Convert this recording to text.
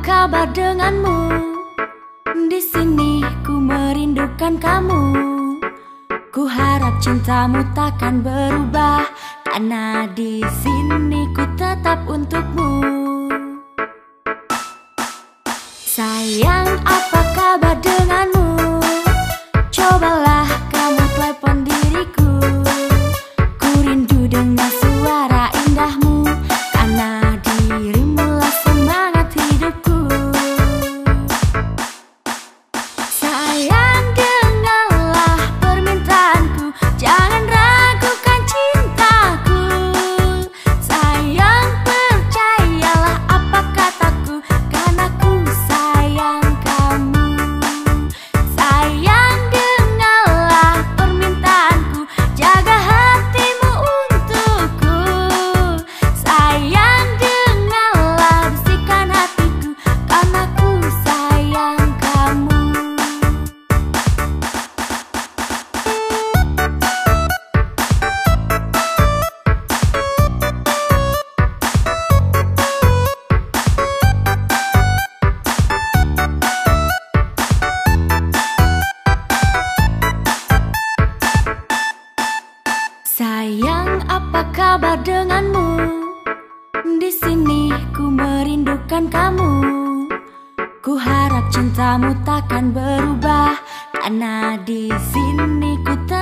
kabar denganmu? Di sini ku merindukan kamu. Ku harap cintamu takkan berubah karena di sini ku tetap untukmu. Sayang, apa kabar? Sayang, apa kabar denganmu? Di sini ku merindukan kamu. Ku harap cintamu takkan berubah karena di sini ku untuk